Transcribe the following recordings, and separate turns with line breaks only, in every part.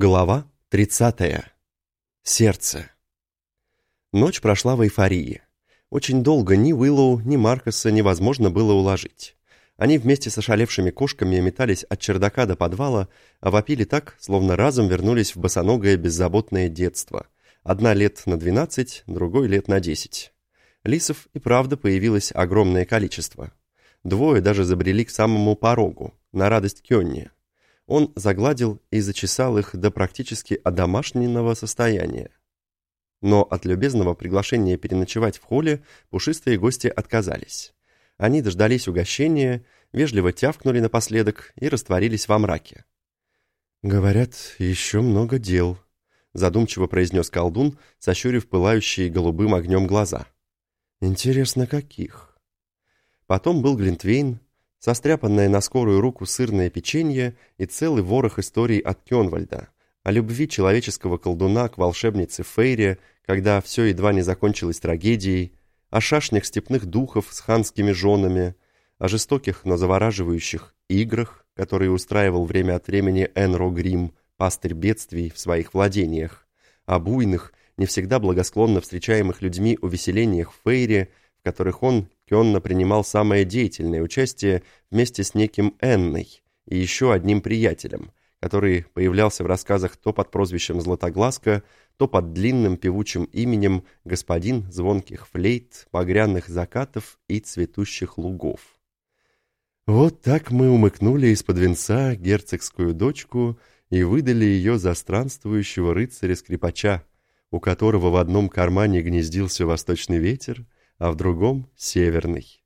Глава 30. Сердце. Ночь прошла в эйфории. Очень долго ни Уиллоу, ни Маркоса невозможно было уложить. Они вместе с ошалевшими кошками метались от чердака до подвала, а вопили так, словно разом вернулись в босоногое беззаботное детство. Одна лет на 12, другой лет на 10. Лисов и правда появилось огромное количество. Двое даже забрели к самому порогу, на радость Кённи он загладил и зачесал их до практически одомашненного состояния. Но от любезного приглашения переночевать в холле пушистые гости отказались. Они дождались угощения, вежливо тявкнули напоследок и растворились во мраке. «Говорят, еще много дел», — задумчиво произнес колдун, сощурив пылающие голубым огнем глаза. «Интересно, каких?» Потом был Глинтвейн, состряпанное на скорую руку сырное печенье и целый ворох историй от Кёнвальда, о любви человеческого колдуна к волшебнице Фейре, когда все едва не закончилось трагедией, о шашнях степных духов с ханскими женами, о жестоких, но завораживающих играх, которые устраивал время от времени Энро Грим, пастырь бедствий в своих владениях, о буйных, не всегда благосклонно встречаемых людьми увеселениях в Фейре, в которых он Кённа принимал самое деятельное участие вместе с неким Энной и еще одним приятелем, который появлялся в рассказах то под прозвищем Златоглазка, то под длинным певучим именем господин звонких флейт, багряных закатов и цветущих лугов. Вот так мы умыкнули из-под венца герцогскую дочку и выдали ее за странствующего рыцаря-скрипача, у которого в одном кармане гнездился восточный ветер, а в другом — северный.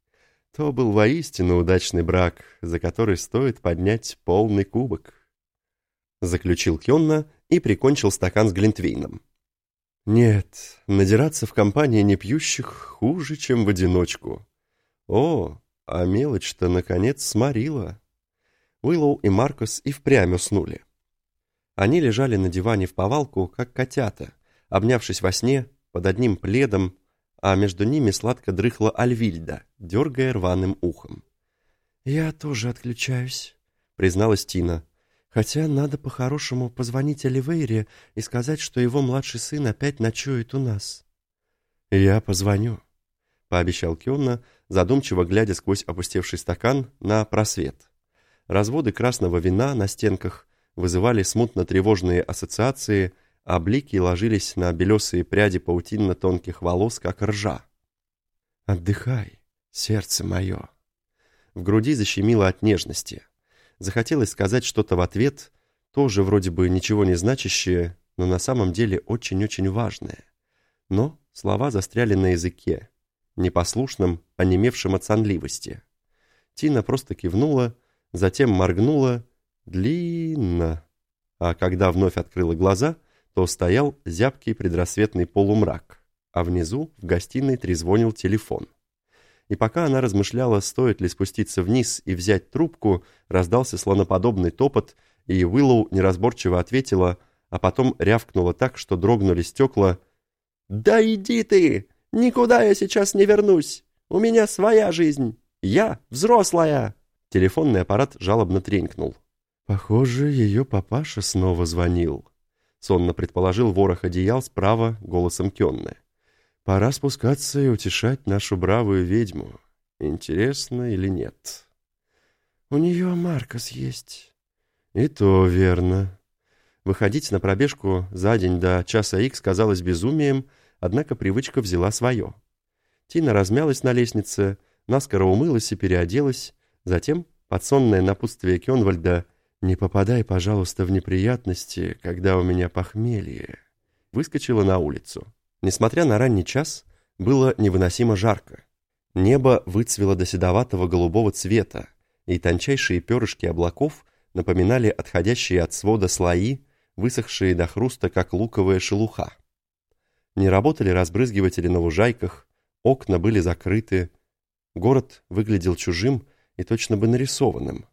То был воистину удачный брак, за который стоит поднять полный кубок. Заключил Кённа и прикончил стакан с глинтвейном. Нет, надираться в компании непьющих хуже, чем в одиночку. О, а мелочь-то, наконец, сморила. Уиллоу и Маркус и впрямь уснули. Они лежали на диване в повалку, как котята, обнявшись во сне под одним пледом а между ними сладко дрыхла Альвильда, дергая рваным ухом. «Я тоже отключаюсь», — призналась Тина. «Хотя надо по-хорошему позвонить Оливейре и сказать, что его младший сын опять ночует у нас». «Я позвоню», — пообещал Кионна, задумчиво глядя сквозь опустевший стакан на просвет. Разводы красного вина на стенках вызывали смутно-тревожные ассоциации а блики ложились на белесые пряди паутинно-тонких волос, как ржа. «Отдыхай, сердце мое!» В груди защемило от нежности. Захотелось сказать что-то в ответ, тоже вроде бы ничего не значащее, но на самом деле очень-очень важное. Но слова застряли на языке, непослушном, онемевшем от сонливости. Тина просто кивнула, затем моргнула длинно, а когда вновь открыла глаза — то стоял зябкий предрассветный полумрак, а внизу в гостиной трезвонил телефон. И пока она размышляла, стоит ли спуститься вниз и взять трубку, раздался слоноподобный топот, и Уиллоу неразборчиво ответила, а потом рявкнула так, что дрогнули стекла. «Да иди ты! Никуда я сейчас не вернусь! У меня своя жизнь! Я взрослая!» Телефонный аппарат жалобно тренькнул. «Похоже, ее папаша снова звонил», сонно предположил ворох одеял справа голосом Кённы. «Пора спускаться и утешать нашу бравую ведьму. Интересно или нет?» «У нее Маркос есть». «И то верно». Выходить на пробежку за день до часа икс казалось безумием, однако привычка взяла свое. Тина размялась на лестнице, наскоро умылась и переоделась, затем, под сонное напутствие Кёнвальда, «Не попадай, пожалуйста, в неприятности, когда у меня похмелье». Выскочила на улицу. Несмотря на ранний час, было невыносимо жарко. Небо выцвело до седоватого голубого цвета, и тончайшие перышки облаков напоминали отходящие от свода слои, высохшие до хруста, как луковая шелуха. Не работали разбрызгиватели на лужайках, окна были закрыты, город выглядел чужим и точно бы нарисованным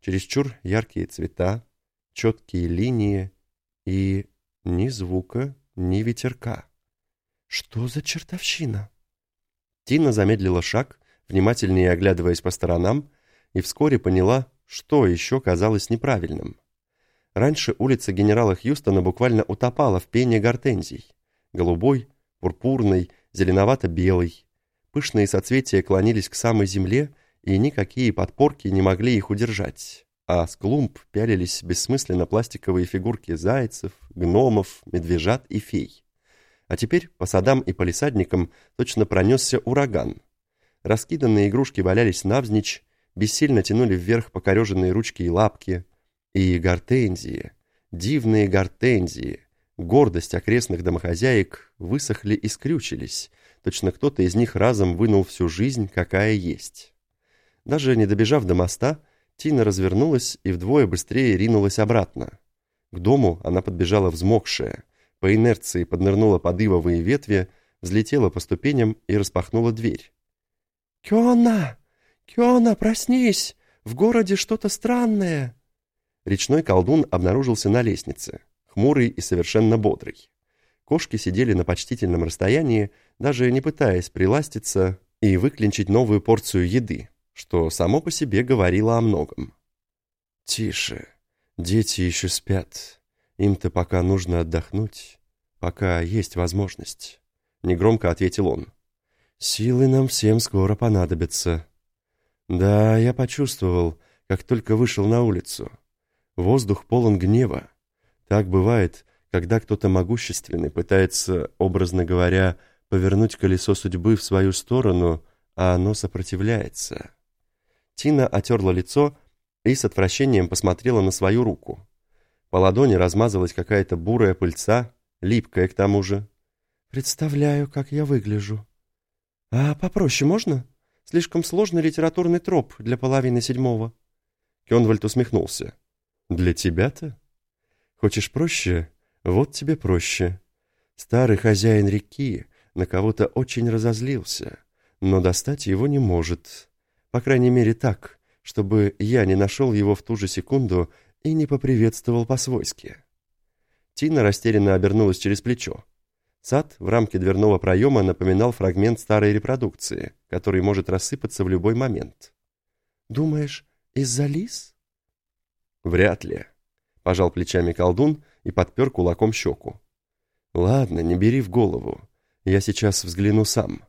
чересчур яркие цвета, четкие линии и ни звука, ни ветерка. Что за чертовщина? Тина замедлила шаг, внимательнее оглядываясь по сторонам, и вскоре поняла, что еще казалось неправильным. Раньше улица генерала Хьюстона буквально утопала в пене гортензий. Голубой, пурпурный, зеленовато-белый. Пышные соцветия клонились к самой земле, и никакие подпорки не могли их удержать. А с клумб пялились бессмысленно пластиковые фигурки зайцев, гномов, медвежат и фей. А теперь по садам и палисадникам точно пронесся ураган. Раскиданные игрушки валялись навзничь, бессильно тянули вверх покореженные ручки и лапки. И гортензии, дивные гортензии, гордость окрестных домохозяек высохли и скрючились. Точно кто-то из них разом вынул всю жизнь, какая есть. Даже не добежав до моста, Тина развернулась и вдвое быстрее ринулась обратно. К дому она подбежала взмокшая, по инерции поднырнула под ивовые ветви, взлетела по ступеням и распахнула дверь. «Кёна! Кёна, проснись! В городе что-то странное!» Речной колдун обнаружился на лестнице, хмурый и совершенно бодрый. Кошки сидели на почтительном расстоянии, даже не пытаясь приластиться и выклинчить новую порцию еды, что само по себе говорило о многом. «Тише, дети еще спят. Им-то пока нужно отдохнуть, пока есть возможность», — негромко ответил он. «Силы нам всем скоро понадобятся». «Да, я почувствовал, как только вышел на улицу. Воздух полон гнева. Так бывает, когда кто-то могущественный пытается, образно говоря, повернуть колесо судьбы в свою сторону, а оно сопротивляется. Тина отерла лицо и с отвращением посмотрела на свою руку. По ладони размазалась какая-то бурая пыльца, липкая к тому же. «Представляю, как я выгляжу». «А попроще можно? Слишком сложный литературный троп для половины седьмого». Кенвальд усмехнулся. Для тебя-то? Хочешь проще? Вот тебе проще. Старый хозяин реки на кого-то очень разозлился, но достать его не может. По крайней мере так, чтобы я не нашел его в ту же секунду и не поприветствовал по-свойски. Тина растерянно обернулась через плечо. Сад в рамке дверного проема напоминал фрагмент старой репродукции, который может рассыпаться в любой момент. «Думаешь, из-за лис?» «Вряд ли», — пожал плечами колдун и подпер кулаком щеку. «Ладно, не бери в голову. Я сейчас взгляну сам».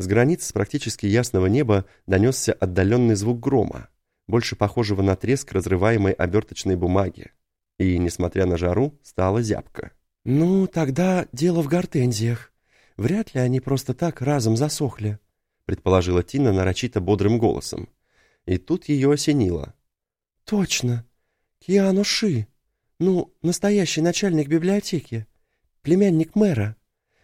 С границ практически ясного неба донесся отдаленный звук грома, больше похожего на треск разрываемой оберточной бумаги. И, несмотря на жару, стало зябко. «Ну, тогда дело в гортензиях. Вряд ли они просто так разом засохли», предположила Тина нарочито бодрым голосом. И тут ее осенило. «Точно. Киану Ши. Ну, настоящий начальник библиотеки. Племянник мэра.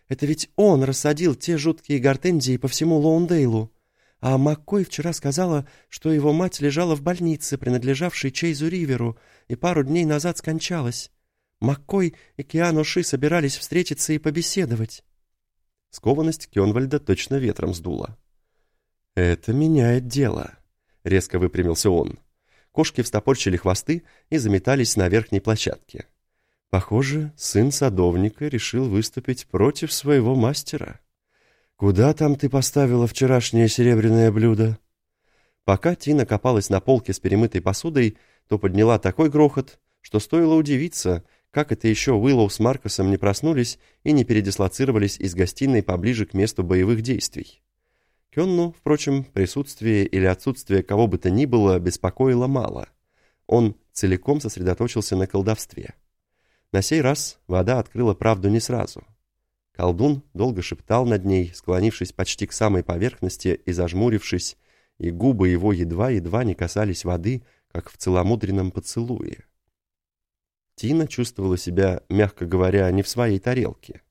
Это ведь он рассадил те жуткие гортензии по всему Лоундейлу. А Маккой вчера сказала, что его мать лежала в больнице, принадлежавшей Чейзу Риверу, и пару дней назад скончалась. Маккой и Киану Ши собирались встретиться и побеседовать». Скованность Кёнвальда точно ветром сдула. «Это меняет дело», — резко выпрямился он. Кошки встопорчили хвосты и заметались на верхней площадке. Похоже, сын садовника решил выступить против своего мастера. «Куда там ты поставила вчерашнее серебряное блюдо?» Пока Тина копалась на полке с перемытой посудой, то подняла такой грохот, что стоило удивиться, как это еще Уиллоу с Маркосом не проснулись и не передислоцировались из гостиной поближе к месту боевых действий. Кенну, впрочем, присутствие или отсутствие кого бы то ни было беспокоило мало. Он целиком сосредоточился на колдовстве. На сей раз вода открыла правду не сразу. Колдун долго шептал над ней, склонившись почти к самой поверхности и зажмурившись, и губы его едва-едва не касались воды, как в целомудренном поцелуе. Тина чувствовала себя, мягко говоря, не в своей тарелке.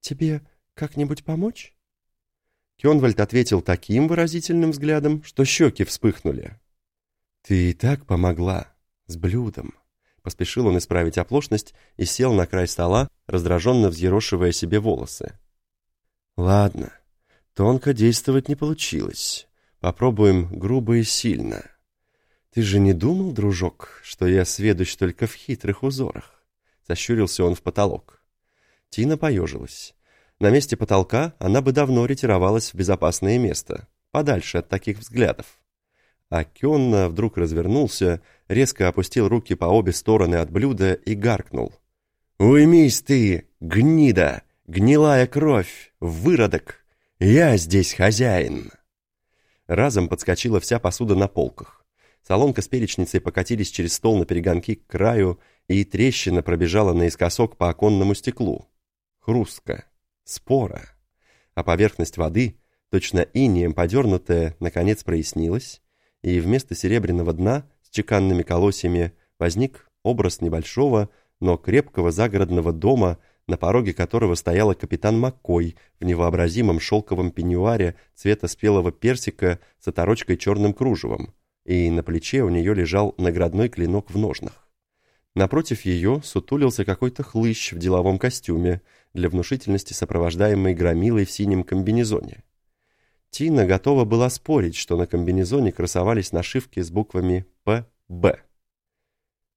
«Тебе как-нибудь помочь?» Кёнвальд ответил таким выразительным взглядом, что щеки вспыхнули. «Ты и так помогла. С блюдом». Поспешил он исправить оплошность и сел на край стола, раздраженно взъерошивая себе волосы. «Ладно, тонко действовать не получилось. Попробуем грубо и сильно. Ты же не думал, дружок, что я сведущ только в хитрых узорах?» Сощурился он в потолок. Тина поежилась. На месте потолка она бы давно ретировалась в безопасное место, подальше от таких взглядов. А Кенна вдруг развернулся резко опустил руки по обе стороны от блюда и гаркнул. «Уймись ты, гнида, гнилая кровь, выродок! Я здесь хозяин!» Разом подскочила вся посуда на полках. Солонка с перечницей покатились через стол на перегонки к краю, и трещина пробежала наискосок по оконному стеклу. Хрустко, спора. А поверхность воды, точно инеем подернутая, наконец прояснилась, и вместо серебряного дна с чеканными колосьями возник образ небольшого, но крепкого загородного дома, на пороге которого стояла капитан Маккой в невообразимом шелковом пеньюаре цвета спелого персика с оторочкой черным кружевом, и на плече у нее лежал наградной клинок в ножнах. Напротив ее сутулился какой-то хлыщ в деловом костюме, для внушительности сопровождаемый громилой в синем комбинезоне. Тина готова была спорить, что на комбинезоне красовались нашивки с буквами «П.Б».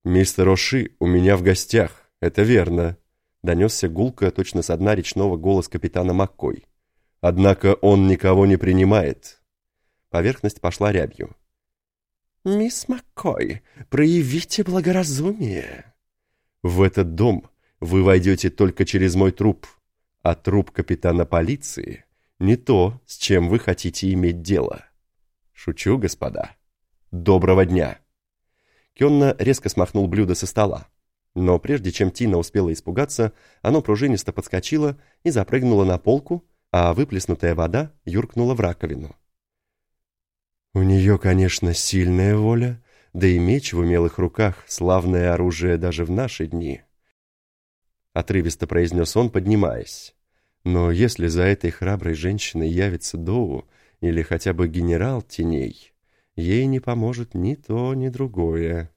«Мистер Оши у меня в гостях, это верно», — донесся гулко точно со дна речного голос капитана Маккой. «Однако он никого не принимает». Поверхность пошла рябью. «Мисс Маккой, проявите благоразумие». «В этот дом вы войдете только через мой труп, а труп капитана полиции не то, с чем вы хотите иметь дело. Шучу, господа. Доброго дня. Кенна резко смахнул блюдо со стола. Но прежде чем Тина успела испугаться, оно пружинисто подскочило и запрыгнуло на полку, а выплеснутая вода юркнула в раковину. У нее, конечно, сильная воля, да и меч в умелых руках — славное оружие даже в наши дни. Отрывисто произнес он, поднимаясь. Но если за этой храброй женщиной явится Доу или хотя бы генерал теней, ей не поможет ни то, ни другое.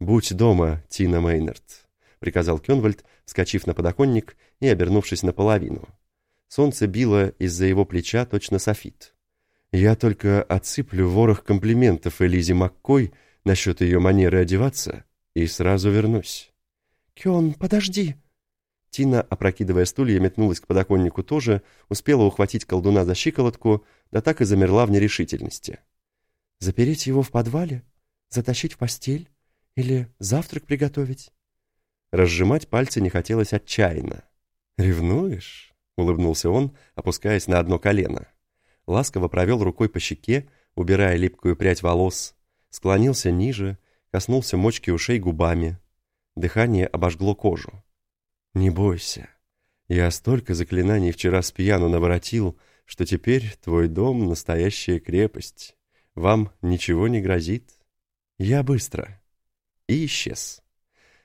«Будь дома, Тина Мейнард», — приказал Кенвальд, вскочив на подоконник и обернувшись наполовину. Солнце било из-за его плеча точно софит. «Я только отсыплю ворох комплиментов Элизе Маккой насчет ее манеры одеваться и сразу вернусь».
«Кен, подожди!»
Тина, опрокидывая стулья, метнулась к подоконнику тоже, успела ухватить колдуна за щиколотку, да так и замерла в нерешительности.
«Запереть его в подвале? Затащить в постель? Или завтрак приготовить?»
Разжимать пальцы не хотелось отчаянно. «Ревнуешь?» — улыбнулся он, опускаясь на одно колено. Ласково провел рукой по щеке, убирая липкую прядь волос, склонился ниже, коснулся мочки ушей губами. Дыхание обожгло кожу. «Не бойся. Я столько заклинаний вчера с пьяну наворотил, что теперь твой дом — настоящая крепость. Вам ничего не грозит. Я быстро». И исчез.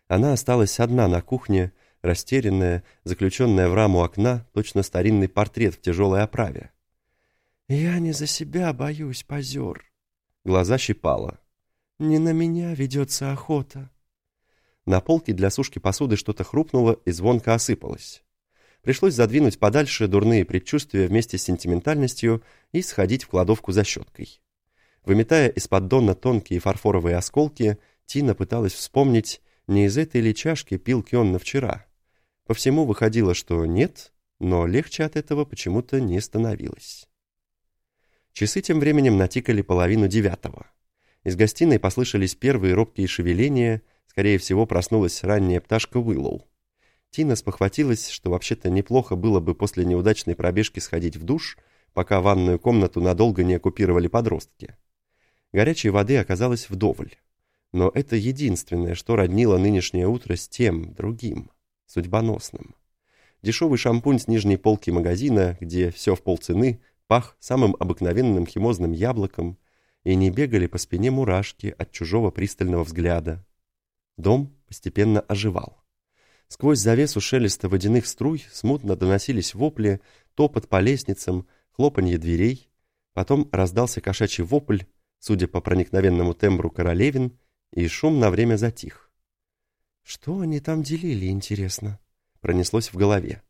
Она осталась одна на кухне, растерянная, заключенная в раму окна, точно старинный портрет в тяжелой оправе.
«Я не за себя боюсь, позер».
Глаза щипала.
«Не на меня ведется охота».
На полке для сушки посуды что-то хрупнуло и звонко осыпалось. Пришлось задвинуть подальше дурные предчувствия вместе с сентиментальностью и сходить в кладовку за щеткой. Выметая из-под дона тонкие фарфоровые осколки, Тина пыталась вспомнить, не из этой ли чашки пил Кионна вчера. По всему выходило, что нет, но легче от этого почему-то не становилось. Часы тем временем натикали половину девятого. Из гостиной послышались первые робкие шевеления — Скорее всего, проснулась ранняя пташка Уиллоу. Тина спохватилась, что вообще-то неплохо было бы после неудачной пробежки сходить в душ, пока ванную комнату надолго не оккупировали подростки. Горячей воды оказалось вдоволь. Но это единственное, что роднило нынешнее утро с тем, другим, судьбоносным. Дешевый шампунь с нижней полки магазина, где все в полцены, пах самым обыкновенным химозным яблоком, и не бегали по спине мурашки от чужого пристального взгляда, Дом постепенно оживал. Сквозь завесу шелеста водяных струй смутно доносились вопли, топот по лестницам, хлопанье дверей. Потом раздался кошачий вопль, судя по проникновенному тембру королевин, и шум на время затих.
«Что они там делили, интересно?»
Пронеслось в голове.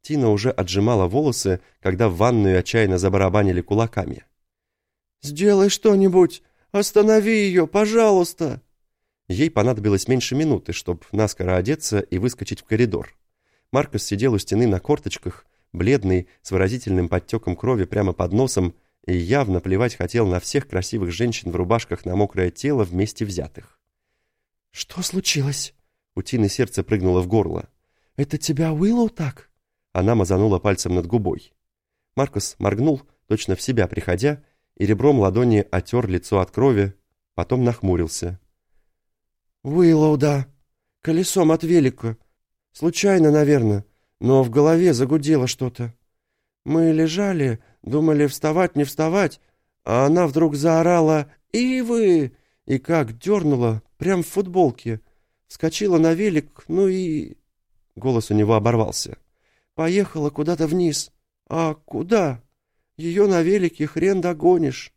Тина уже отжимала волосы, когда в ванную отчаянно забарабанили кулаками.
«Сделай что-нибудь! Останови ее, пожалуйста!»
Ей понадобилось меньше минуты, чтобы наскоро одеться и выскочить в коридор. Маркос сидел у стены на корточках, бледный, с выразительным подтеком крови прямо под носом, и явно плевать хотел на всех красивых женщин в рубашках на мокрое тело вместе взятых.
«Что случилось?» У Тины сердце прыгнуло в горло. «Это тебя Уиллоу так?»
Она мазанула пальцем над губой. Маркус моргнул, точно в себя приходя, и ребром ладони отер лицо от крови, потом нахмурился.
«Уиллоу, да. Колесом от велика. Случайно, наверное, но в голове загудело что-то. Мы лежали, думали вставать, не вставать, а она вдруг заорала «И вы!» и как дернула, прям в футболке. Вскочила на велик, ну и...
Голос у него оборвался.
Поехала куда-то вниз. А куда? Ее на велике хрен догонишь.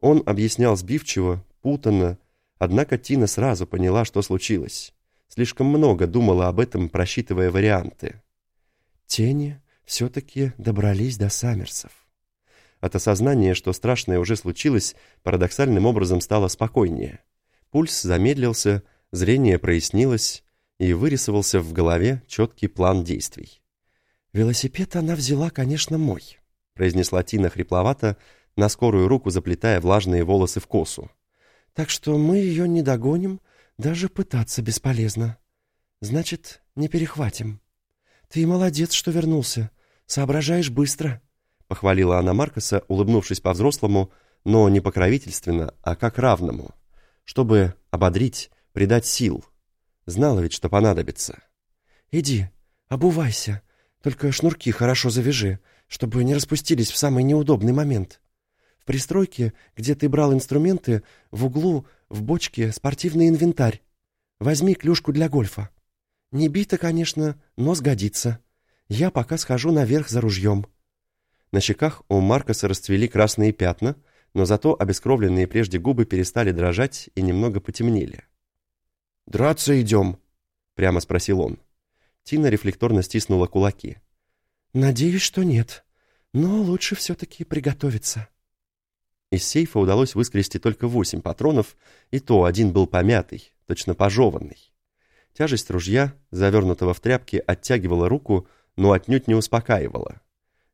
Он объяснял сбивчиво, путанно, однако Тина сразу поняла, что случилось. Слишком много думала об этом, просчитывая варианты.
Тени все-таки добрались до Саммерсов.
От осознания, что страшное уже случилось, парадоксальным образом стало спокойнее. Пульс замедлился, зрение прояснилось, и вырисовался в голове четкий план действий.
«Велосипед она взяла, конечно, мой», — произнесла
Тина хрипловато, на скорую руку заплетая влажные волосы в косу.
«Так что мы ее не догоним, даже пытаться бесполезно. Значит, не перехватим. Ты молодец, что вернулся. Соображаешь быстро».
— похвалила она Маркоса, улыбнувшись по-взрослому, но не покровительственно, а как равному, чтобы ободрить, придать сил. Знала ведь, что понадобится.
«Иди, обувайся, только шнурки хорошо завяжи, чтобы не распустились в самый неудобный момент. Пристройке, где ты брал инструменты, в углу, в бочке спортивный инвентарь. Возьми клюшку для гольфа. Не бита, конечно, но сгодится. Я пока схожу наверх за ружьем».
На щеках у Маркоса расцвели красные пятна, но зато обескровленные прежде губы перестали дрожать и немного потемнели.
«Драться идем?»
— прямо спросил он. Тина рефлекторно стиснула кулаки.
«Надеюсь, что нет, но лучше все-таки приготовиться».
Из сейфа удалось выскрести только восемь патронов, и то один был помятый, точно пожеванный. Тяжесть ружья, завернутого в тряпки, оттягивала руку, но отнюдь не успокаивала.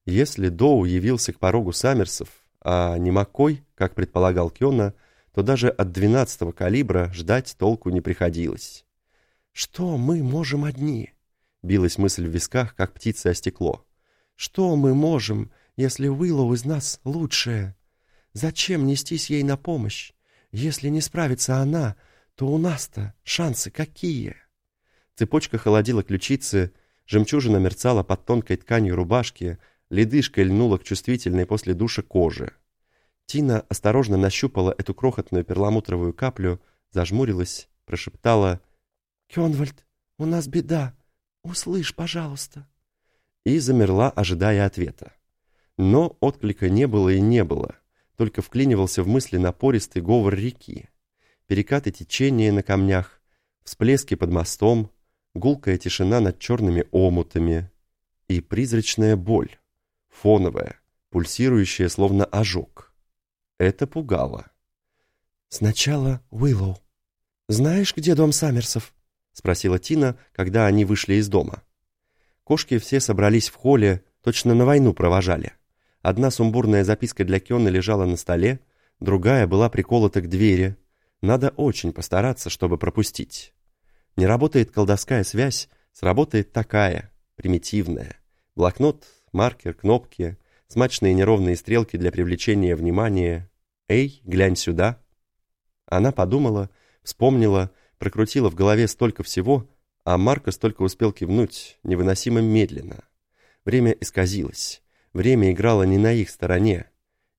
Если Доу явился к порогу Саммерсов, а не Маккой, как предполагал Кёна, то даже от двенадцатого калибра ждать толку не приходилось.
«Что мы можем одни?» — билась мысль в висках, как птица о стекло. «Что мы можем, если Уиллоу из нас лучшая? Зачем нестись ей на помощь? Если не справится она, то у нас-то шансы какие?»
Цепочка холодила ключицы, жемчужина мерцала под тонкой тканью рубашки — Ледышка льнула к чувствительной после душа коже. Тина осторожно нащупала эту крохотную перламутровую каплю, зажмурилась, прошептала
«Кёнвальд, у нас беда. Услышь, пожалуйста».
И замерла, ожидая ответа. Но отклика не было и не было, только вклинивался в мысли напористый говор реки. Перекаты течения на камнях, всплески под мостом, гулкая тишина над черными омутами и призрачная боль фоновая, пульсирующая, словно ожог. Это пугало.
«Сначала Уиллоу. Знаешь, где дом Саммерсов?» — спросила Тина, когда они вышли из дома.
Кошки все собрались в холле, точно на войну провожали. Одна сумбурная записка для Кёна лежала на столе, другая была приколота к двери. Надо очень постараться, чтобы пропустить. Не работает колдовская связь, сработает такая, примитивная. Блокнот маркер, кнопки, смачные неровные стрелки для привлечения внимания. «Эй, глянь сюда!» Она подумала, вспомнила, прокрутила в голове столько всего, а Маркос только успел кивнуть невыносимо медленно. Время исказилось, время играло не на их стороне.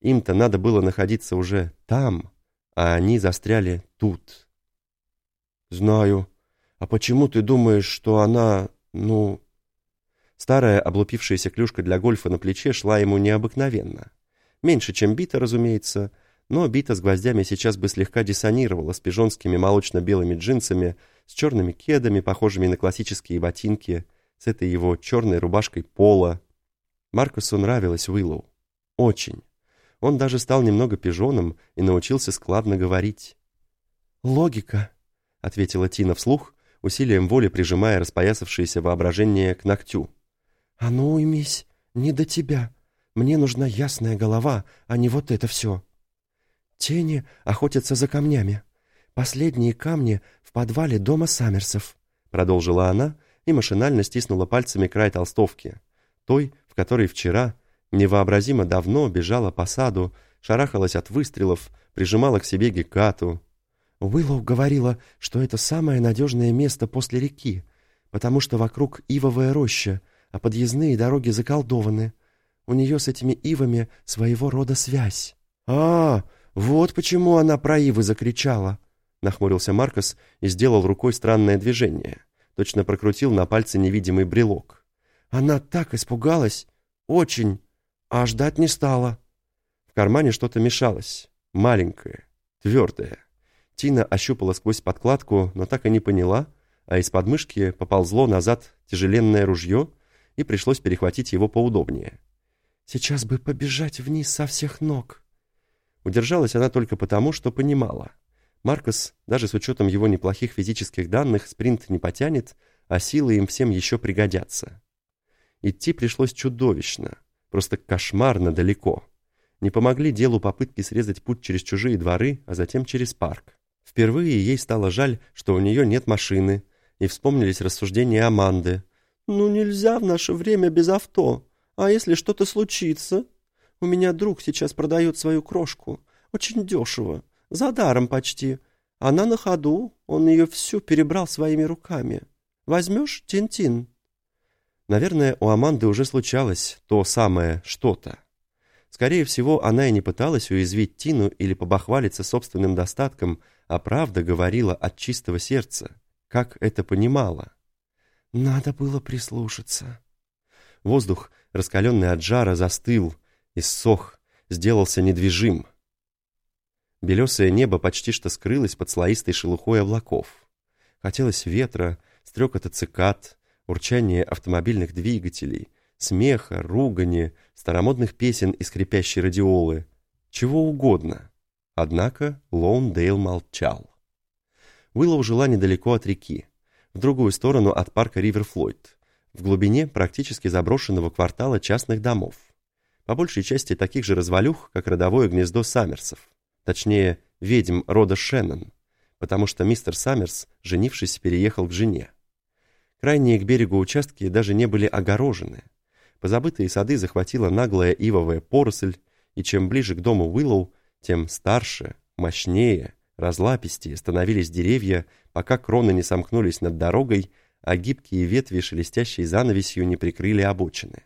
Им-то надо было находиться уже там, а они застряли тут.
«Знаю. А почему ты думаешь, что она, ну,
Старая облупившаяся клюшка для гольфа на плече шла ему необыкновенно. Меньше, чем бита, разумеется, но бита с гвоздями сейчас бы слегка диссонировала с пижонскими молочно-белыми джинсами, с черными кедами, похожими на классические ботинки, с этой его черной рубашкой пола. Маркусу нравилась Уиллоу. Очень. Он даже стал немного пижоном и научился складно говорить.
«Логика», — ответила Тина вслух, усилием воли прижимая распоясавшееся воображение к ногтю. «А ну уймись, не до тебя. Мне нужна ясная голова, а не вот это все. Тени охотятся за камнями. «Последние камни в подвале дома Саммерсов», — продолжила она и машинально стиснула пальцами край толстовки, той, в которой вчера, невообразимо давно, бежала по саду, шарахалась от выстрелов, прижимала к себе Гекату. Уиллоу говорила, что это самое надежное место после реки, потому что вокруг ивовая роща, а подъездные дороги заколдованы. У нее с этими ивами своего рода связь. «А, вот почему она про ивы закричала!» Нахмурился Маркос и сделал рукой странное движение. Точно прокрутил на пальце невидимый брелок. «Она так испугалась! Очень! А ждать не стала!» В кармане что-то мешалось. Маленькое, твердое. Тина ощупала сквозь подкладку, но так и не поняла, а из подмышки поползло назад тяжеленное ружье, и пришлось перехватить его поудобнее. «Сейчас бы побежать вниз со всех ног!» Удержалась она только потому, что понимала. Маркос, даже с учетом его неплохих физических данных, спринт не потянет, а силы им всем еще пригодятся. Идти пришлось чудовищно, просто кошмарно далеко. Не помогли делу попытки срезать путь через чужие дворы, а затем через парк. Впервые ей стало жаль, что у нее нет машины, и вспомнились рассуждения Аманды. «Ну нельзя в наше время без авто. А если что-то случится? У меня друг сейчас продает свою крошку. Очень дешево. За даром почти. Она на ходу, он ее всю перебрал своими руками. Возьмешь, Тинтин?» Наверное, у Аманды уже случалось то самое что-то. Скорее всего, она и не пыталась уязвить Тину или побахвалиться собственным достатком, а правда говорила от чистого сердца, как это понимала. Надо было прислушаться. Воздух, раскаленный от жара, застыл, иссох, сделался недвижим. Белесое небо почти что скрылось под слоистой шелухой облаков. Хотелось ветра, стрекота цикад, урчания автомобильных двигателей, смеха, ругани, старомодных песен из скрипящей радиолы. Чего угодно. Однако Лоундейл молчал. Уиллоу жила недалеко от реки, в другую сторону от парка Риверфлойд, в глубине практически заброшенного квартала частных домов. По большей части таких же развалюх, как родовое гнездо Саммерсов. Точнее, ведьм рода Шеннон, потому что мистер Саммерс, женившись, переехал к жене. Крайние к берегу участки даже не были огорожены, Позабытые сады захватила наглая ивовая поросль, и чем ближе к дому Уиллоу, тем старше, мощнее, разлапистее становились деревья, пока кроны не сомкнулись над дорогой, а гибкие ветви, шелестящей занавесью, не прикрыли обочины.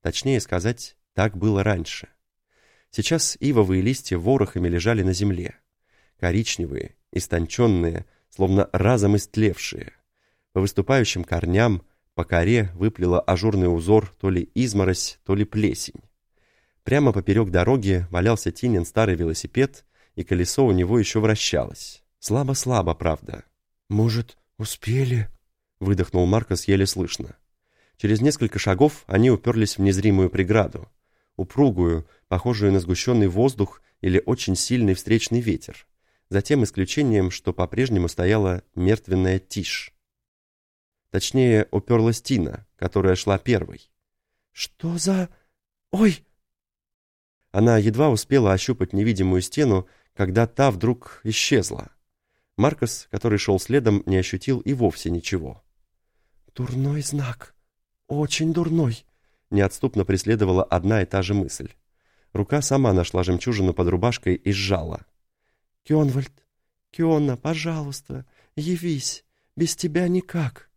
Точнее сказать, так было раньше. Сейчас ивовые листья ворохами лежали на земле. Коричневые, истонченные, словно разом истлевшие. По выступающим корням по коре выплела ажурный узор то ли изморозь, то ли плесень. Прямо поперек дороги валялся Тинин старый велосипед, и колесо у него еще вращалось. Слабо-слабо, правда. «Может, успели?» — выдохнул Маркос еле слышно. Через несколько шагов они уперлись в незримую преграду, упругую, похожую на сгущенный воздух или очень сильный встречный ветер, за тем исключением, что по-прежнему стояла мертвенная тишь. Точнее, уперлась Тина, которая шла первой. «Что за... Ой!» Она едва успела ощупать невидимую стену, когда та вдруг исчезла. Маркос, который шел следом, не ощутил и вовсе ничего. «Дурной знак. Очень дурной», — неотступно преследовала одна и та же мысль. Рука сама нашла жемчужину под рубашкой и сжала. «Кёнвальд, Кёна, пожалуйста, явись, без тебя никак».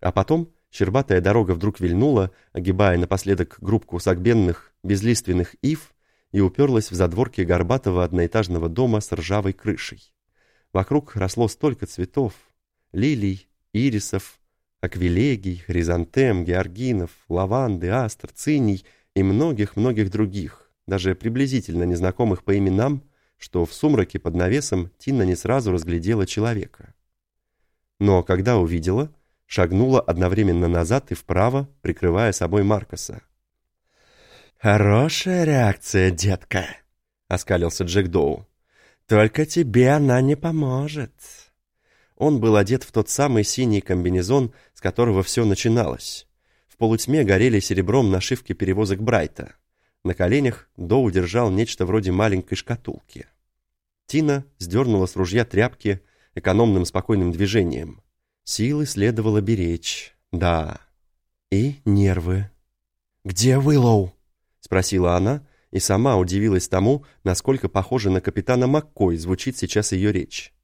А потом щербатая дорога вдруг вильнула, огибая напоследок группку сагбенных, безлиственных ив, и уперлась в задворки горбатого одноэтажного дома с ржавой крышей. Вокруг росло столько цветов — лилий, ирисов, аквилегий, хризантем, георгинов, лаванды, астр, циний и многих-многих других, даже приблизительно незнакомых по именам, что в сумраке под навесом Тина не сразу разглядела человека. Но когда увидела — шагнула одновременно назад и вправо, прикрывая собой Маркоса. «Хорошая реакция, детка», — оскалился Джек Доу. «Только тебе она не поможет». Он был одет в тот самый синий комбинезон, с которого все начиналось. В полутьме горели серебром нашивки перевозок Брайта. На коленях Доу держал нечто вроде маленькой шкатулки. Тина сдернула с ружья тряпки,
экономным спокойным движением. Силы следовало беречь, да. И нервы.
«Где Уиллоу?»
— спросила она, и сама удивилась тому, насколько похоже на капитана Маккой звучит сейчас ее речь.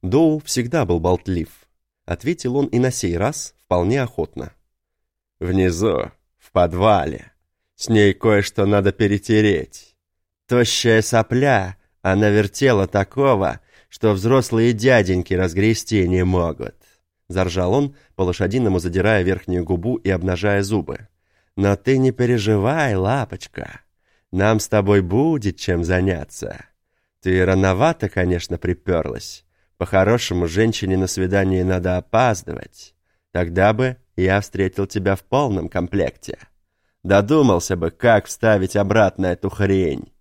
Доу всегда был болтлив. Ответил он и на сей раз вполне охотно. «Внизу, в подвале. С ней кое-что надо перетереть. Тощая сопля, она вертела такого, что взрослые дяденьки разгрести не могут. Заржал он, по-лошадиному задирая верхнюю губу и обнажая зубы. «Но ты не переживай, лапочка. Нам с тобой будет чем заняться. Ты рановато, конечно, приперлась. По-хорошему, женщине на свидание надо опаздывать. Тогда бы я встретил тебя в полном комплекте. Додумался бы, как вставить обратно эту хрень».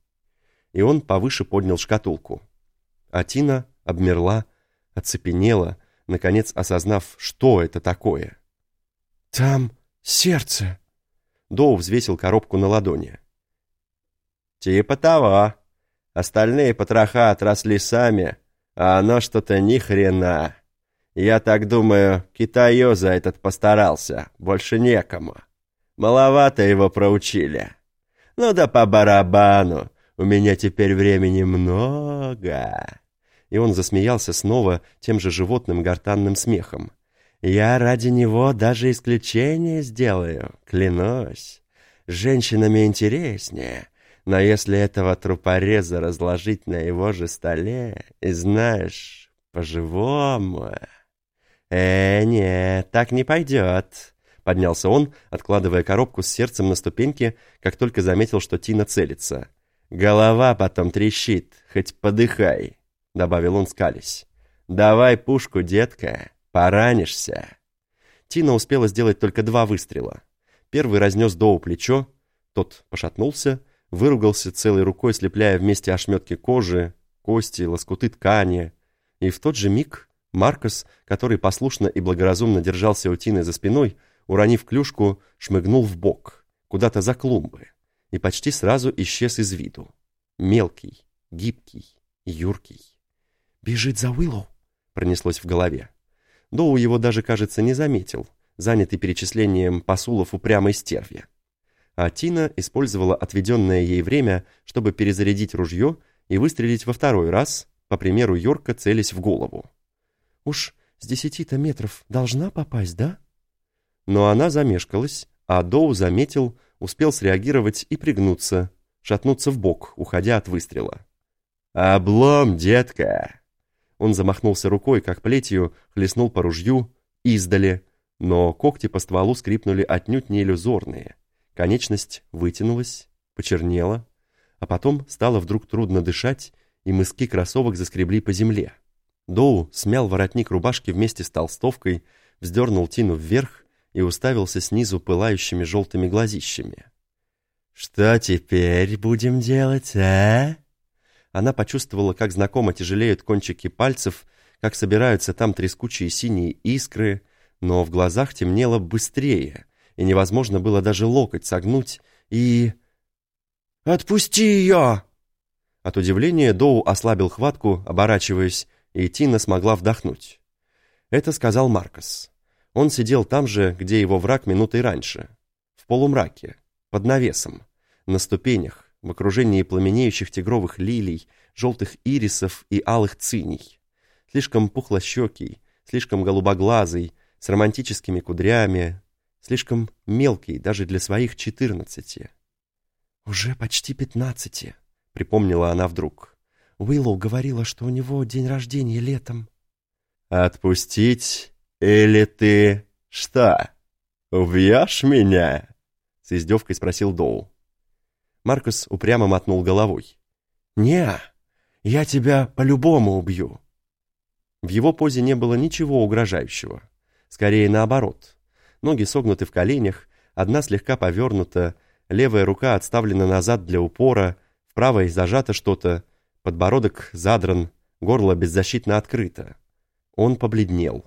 И он повыше поднял шкатулку. А Тина обмерла, оцепенела, наконец осознав, что это такое.
«Там сердце!»
Доу взвесил коробку на ладони. «Типа того. Остальные потроха отросли сами, а оно что-то ни хрена. Я так думаю, Китайо за этот постарался, больше некому. Маловато его проучили. Ну да по барабану, у меня теперь времени много» и он засмеялся снова тем же животным гортанным смехом. «Я ради него даже исключение сделаю, клянусь. Женщинами интереснее, но если этого трупореза разложить на его же столе, и знаешь, по-живому...» «Э, нет, так не пойдет», — поднялся он, откладывая коробку с сердцем на ступеньке, как только заметил, что Тина целится. «Голова потом трещит, хоть подыхай» добавил он скались. «Давай пушку, детка, поранишься». Тина успела сделать только два выстрела. Первый разнес Доу плечо, тот пошатнулся, выругался целой рукой, слепляя вместе ошметки кожи, кости, лоскуты ткани. И в тот же миг Маркос, который послушно и благоразумно держался у Тины за спиной, уронив клюшку, шмыгнул в бок, куда-то за клумбы, и почти сразу исчез из виду. Мелкий, гибкий, юркий.
«Бежит за Уиллоу», —
пронеслось в голове. Доу его даже, кажется, не заметил, занятый перечислением посулов упрямой стерве. А Тина использовала отведенное ей время, чтобы перезарядить ружье и выстрелить во второй раз, по примеру Йорка, целясь в голову.
«Уж с десяти-то метров должна попасть, да?»
Но она замешкалась, а Доу заметил, успел среагировать и пригнуться, шатнуться в бок, уходя от выстрела. «Облом, детка!» Он замахнулся рукой, как плетью, хлестнул по ружью, издали, но когти по стволу скрипнули отнюдь не иллюзорные. Конечность вытянулась, почернела, а потом стало вдруг трудно дышать, и мыски кроссовок заскребли по земле. Доу смял воротник рубашки вместе с толстовкой, вздернул Тину вверх и уставился снизу пылающими желтыми глазищами. «Что теперь будем делать, а?» Она почувствовала, как знакомо тяжелеют кончики пальцев, как собираются там трескучие синие искры, но в глазах темнело быстрее, и невозможно было даже локоть согнуть, и...
«Отпусти ее!»
От удивления Доу ослабил хватку, оборачиваясь, и Тина смогла вдохнуть. Это сказал Маркос. Он сидел там же, где его враг минутой раньше, в полумраке, под навесом, на ступенях, в окружении пламенеющих тигровых лилий, желтых ирисов и алых циней. Слишком пухлощекий, слишком голубоглазый, с романтическими кудрями, слишком мелкий даже для своих четырнадцати.
«Уже почти пятнадцати», —
припомнила она вдруг.
Уиллоу говорила, что у него день рождения летом.
«Отпустить? Или ты что, убьешь меня?» — с издевкой спросил Доу. Маркус упрямо мотнул головой.
«Не, я тебя по-любому убью».
В его позе не было ничего угрожающего. Скорее наоборот. Ноги согнуты в коленях, одна слегка повернута, левая рука отставлена назад для упора, в правой зажато что-то, подбородок задран, горло беззащитно открыто. Он побледнел.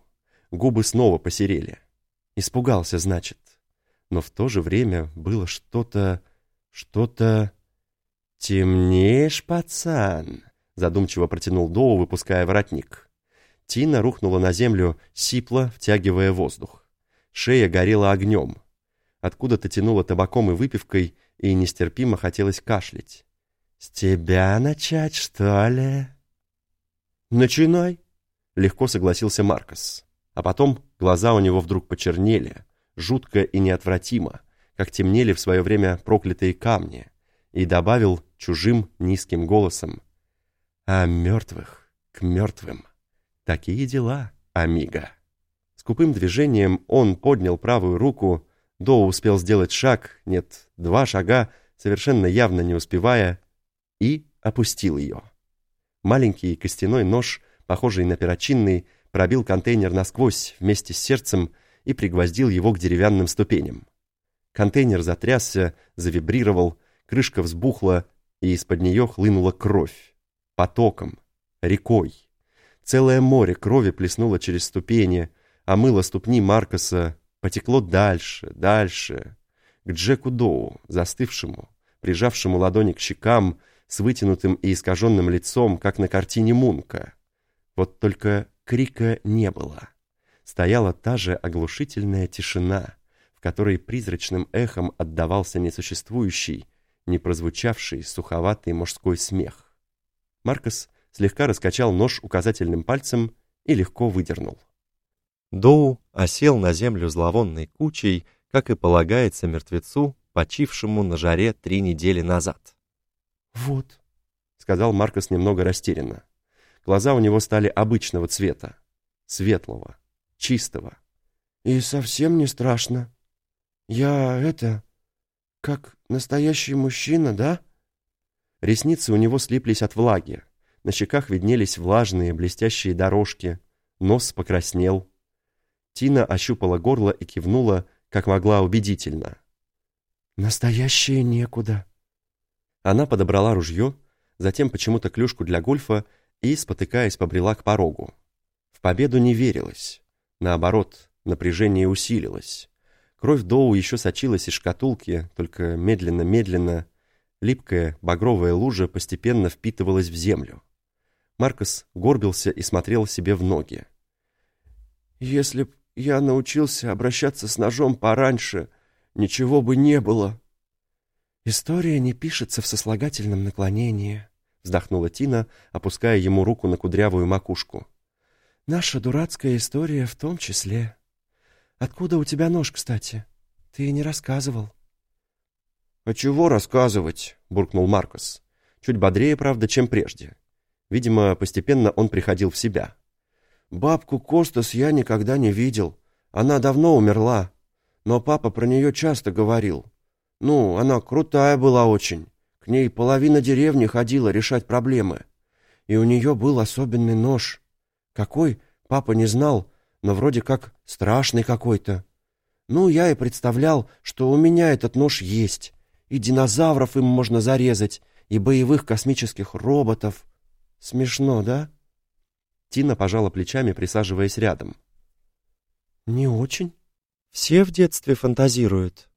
Губы снова посерели. Испугался, значит. Но в то же время было что-то что-то... «Темнеешь, пацан», — задумчиво протянул Доу, выпуская воротник. Тина рухнула на землю, сипло, втягивая воздух. Шея горела огнем. Откуда-то тянуло табаком и выпивкой, и нестерпимо хотелось кашлять. «С тебя начать, что ли?» «Начинай!» — легко согласился Маркос. А потом глаза у него вдруг почернели, жутко и неотвратимо, как темнели в свое время проклятые камни, и добавил чужим низким голосом «А мертвых к мертвым. Такие дела, амиго». Скупым движением он поднял правую руку, Доу успел сделать шаг, нет, два шага, совершенно явно не успевая, и опустил ее. Маленький костяной нож, похожий на перочинный, пробил контейнер насквозь вместе с сердцем и пригвоздил его к деревянным ступеням. Контейнер затрясся, завибрировал, крышка взбухла, и из-под нее хлынула кровь. Потоком, рекой. Целое море крови плеснуло через ступени, а мыло ступни Маркоса потекло дальше, дальше, к Джеку Доу, застывшему, прижавшему ладони к щекам, с вытянутым и искаженным лицом, как на картине Мунка. Вот только крика не было. Стояла та же оглушительная тишина, которой призрачным эхом отдавался несуществующий, не прозвучавший суховатый мужской смех. Маркос слегка раскачал нож указательным пальцем и легко выдернул. Доу осел на землю зловонной кучей, как и полагается мертвецу, почившему на жаре три недели назад.
«Вот», —
сказал Маркос немного растерянно. Глаза у него стали обычного цвета, светлого, чистого.
«И совсем не страшно. Я это... как настоящий мужчина, да?»
Ресницы у него слиплись от влаги, на щеках виднелись влажные блестящие дорожки, нос покраснел. Тина ощупала горло и кивнула, как могла убедительно.
«Настоящее некуда».
Она подобрала ружье, затем почему-то клюшку для гольфа и, спотыкаясь, побрела к порогу. В победу не верилось. Наоборот, напряжение усилилось. Кровь Доу еще сочилась из шкатулки, только медленно-медленно. Липкая, багровая лужа постепенно впитывалась в землю. Маркос горбился и смотрел себе в ноги.
«Если б я научился обращаться с ножом пораньше, ничего бы не было». «История не пишется в сослагательном наклонении», — вздохнула Тина, опуская ему руку на кудрявую макушку. «Наша дурацкая история в том числе. Откуда у тебя нож, кстати? Ты не рассказывал».
«А чего рассказывать?» — буркнул Маркос. Чуть бодрее, правда, чем прежде. Видимо, постепенно он приходил в себя.
«Бабку Костас я никогда не видел. Она давно умерла. Но папа про нее часто говорил. Ну, она крутая была очень. К ней половина деревни ходила решать проблемы. И у нее был особенный нож. Какой, папа не знал, но вроде как страшный какой-то. Ну, я и представлял, что у меня этот нож есть. И динозавров им можно зарезать, и боевых космических роботов. Смешно, да?
Тина пожала плечами, присаживаясь рядом.
Не очень.
Все в детстве фантазируют.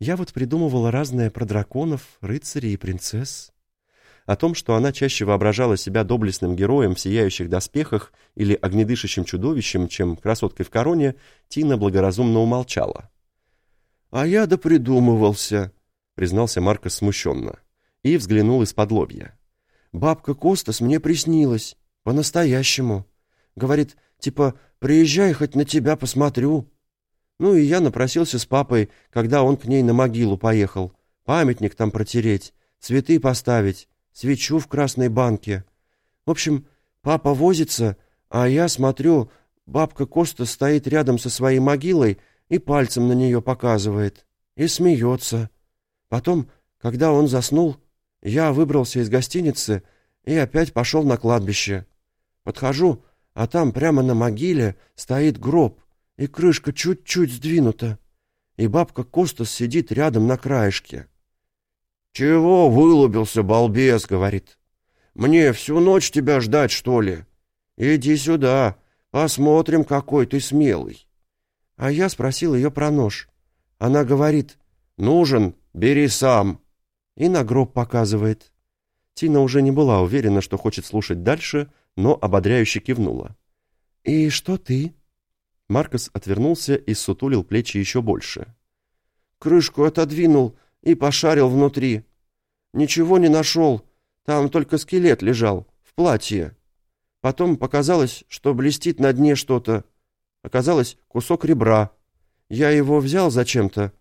Я вот придумывала разное про драконов, рыцарей и принцесс.
О том, что она чаще воображала себя доблестным героем в сияющих доспехах или огнедышащим чудовищем, чем красоткой в короне, Тина благоразумно умолчала.
«А я да придумывался», — признался Марко смущенно,
и взглянул из-под лобья.
«Бабка Костас мне приснилась, по-настоящему. Говорит, типа, приезжай, хоть на тебя посмотрю». Ну и я напросился с папой, когда он к ней на могилу поехал. Памятник там протереть, цветы поставить, свечу в красной банке. В общем, папа возится, а я смотрю, бабка Коста стоит рядом со своей могилой и пальцем на нее показывает. И смеется. Потом, когда он заснул, я выбрался из гостиницы и опять пошел на кладбище. Подхожу, а там прямо на могиле стоит гроб — и крышка чуть-чуть сдвинута, и бабка Костас сидит рядом на краешке. «Чего вылубился, балбес?» — говорит. «Мне всю ночь тебя ждать, что ли? Иди сюда, посмотрим, какой ты смелый». А я спросил ее про нож. Она говорит, «Нужен, бери сам». И на гроб показывает.
Тина уже не была уверена, что хочет слушать дальше, но ободряюще кивнула.
И что ты?»
Маркос отвернулся и сутулил плечи еще больше.
«Крышку отодвинул и пошарил внутри. Ничего не нашел, там только скелет лежал, в платье. Потом показалось, что блестит на дне что-то. Оказалось, кусок ребра. Я его взял зачем-то,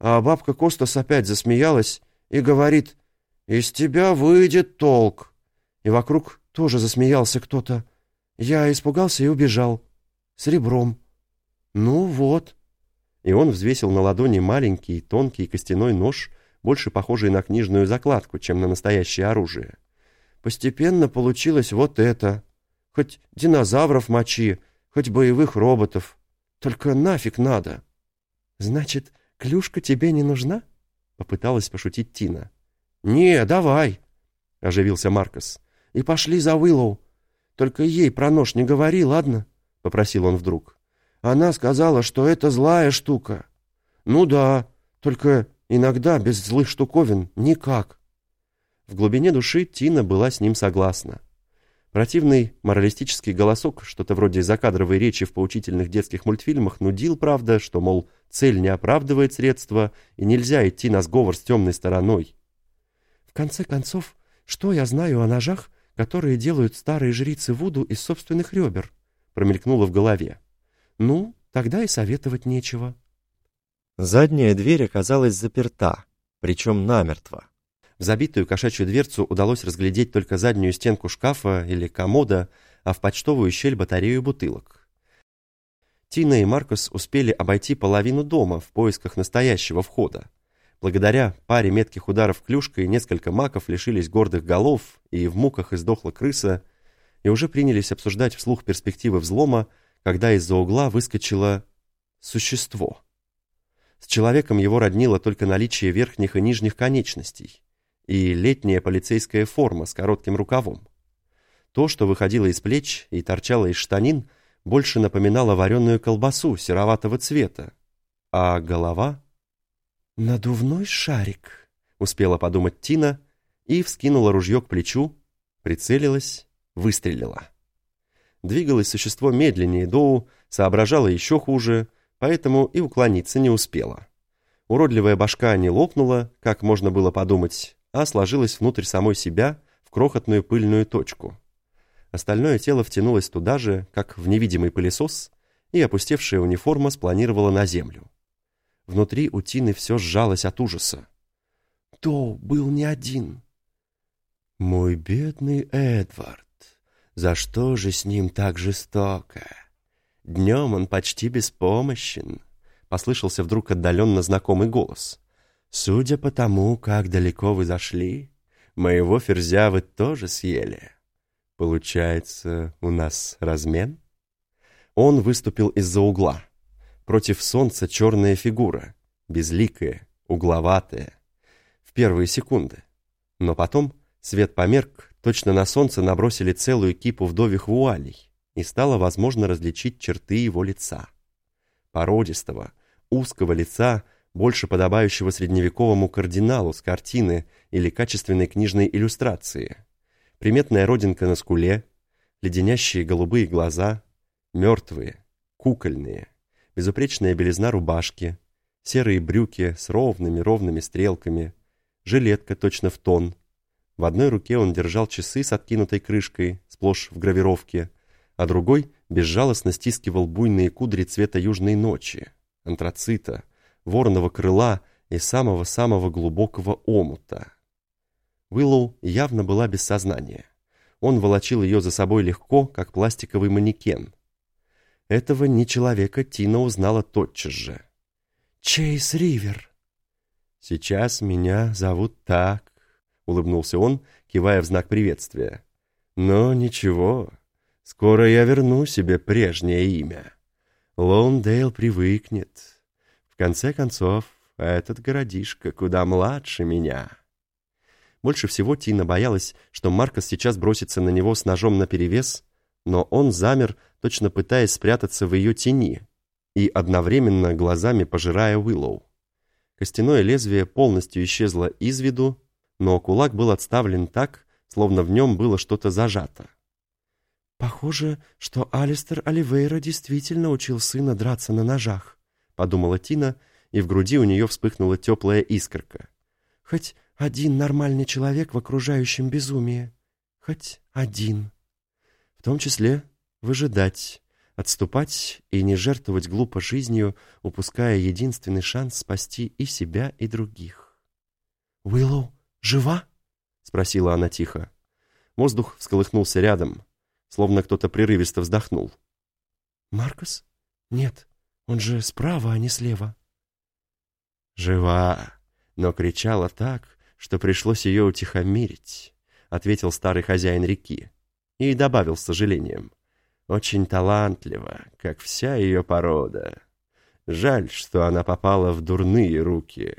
а бабка Костас опять засмеялась и говорит, «Из тебя выйдет толк». И вокруг тоже засмеялся кто-то. Я испугался и убежал. С ребром. Ну вот.
И он взвесил на ладони маленький, тонкий костяной нож, больше похожий на книжную закладку, чем на настоящее оружие.
Постепенно получилось вот это. Хоть динозавров мочи, хоть боевых роботов. Только нафиг надо.
Значит, клюшка тебе не нужна? Попыталась пошутить Тина.
Не, давай, оживился Маркос. И пошли за Уиллоу. Только ей про нож не говори, ладно? Попросил он вдруг. Она сказала, что это злая штука. Ну да, только иногда без злых штуковин никак.
В глубине души Тина была с ним согласна. Противный моралистический голосок, что-то вроде закадровой речи в поучительных детских мультфильмах, нудил, правда, что, мол, цель не оправдывает средства, и нельзя идти на сговор с темной стороной.
В конце концов, что я знаю о ножах, которые делают старые жрицы Вуду из собственных ребер? Промелькнуло в голове. Ну, тогда и советовать нечего.
Задняя дверь оказалась заперта, причем намертво.
В забитую кошачью дверцу удалось разглядеть только заднюю стенку шкафа или комода, а в почтовую щель батарею бутылок. Тина и Маркус успели обойти половину дома в поисках настоящего входа. Благодаря паре метких ударов клюшкой несколько маков лишились гордых голов, и в муках издохла крыса, и уже принялись обсуждать вслух перспективы взлома, когда из-за угла выскочило существо. С человеком его роднило только наличие верхних и нижних конечностей и летняя полицейская форма с коротким рукавом. То, что выходило из плеч и торчало из штанин, больше напоминало вареную колбасу сероватого цвета, а голова...
«Надувной шарик», —
успела подумать Тина и вскинула ружье к плечу, прицелилась, выстрелила. Двигалось существо медленнее Доу, соображало еще хуже, поэтому и уклониться не успела. Уродливая башка не лопнула, как можно было подумать, а сложилась внутрь самой себя в крохотную пыльную точку. Остальное тело втянулось туда же, как в невидимый пылесос, и опустевшая униформа спланировала на землю. Внутри у Тины все сжалось от ужаса.
«Доу был не один».
«Мой бедный Эдвард!» За что же с ним так жестоко? Днем он почти беспомощен. Послышался вдруг отдаленно знакомый голос. Судя по тому, как далеко вы зашли, моего ферзя вы тоже съели. Получается, у нас размен? Он выступил из-за угла. Против солнца черная фигура, безликая, угловатая. В первые секунды. Но потом свет померк, Точно на солнце набросили целую кипу вдових вуалей, и стало возможно различить черты его лица. Породистого, узкого лица, больше подобающего средневековому кардиналу с картины или качественной книжной иллюстрации. Приметная родинка на скуле, леденящие голубые глаза, мертвые, кукольные, безупречная белизна рубашки, серые брюки с ровными-ровными стрелками, жилетка точно в тон, в одной руке он держал часы с откинутой крышкой, сплошь в гравировке, а другой безжалостно стискивал буйные кудри цвета южной ночи, антрацита, вороного крыла и самого-самого глубокого омута. Уиллоу явно была без сознания. Он волочил ее за собой легко, как пластиковый манекен. Этого не человека Тина узнала тотчас же.
«Чейз Ривер».
«Сейчас меня зовут так, — улыбнулся он, кивая в знак приветствия. «Но ничего, скоро я верну себе прежнее имя. Лондейл привыкнет. В конце концов, этот городишко куда младше меня». Больше всего Тина боялась, что Маркос сейчас бросится на него с ножом наперевес, но он замер, точно пытаясь спрятаться в ее тени и одновременно глазами пожирая Уиллоу. Костяное лезвие полностью исчезло из виду, но кулак был отставлен так, словно в нем было что-то зажато.
«Похоже, что Алистер Оливейра действительно учил сына драться на ножах», — подумала Тина, и в груди у нее вспыхнула теплая искорка. «Хоть один нормальный человек в окружающем безумии. Хоть один. В том числе выжидать, отступать и не жертвовать глупо жизнью, упуская единственный шанс спасти и себя, и других. «Уиллоу жива?» — спросила она тихо. Воздух всколыхнулся рядом, словно кто-то прерывисто вздохнул. «Маркос? Нет, он же справа, а не слева».
«Жива!» но кричала так, что пришлось ее утихомирить», — ответил старый хозяин реки и добавил с сожалением. «Очень талантливо, как вся ее порода. Жаль, что она попала в дурные руки».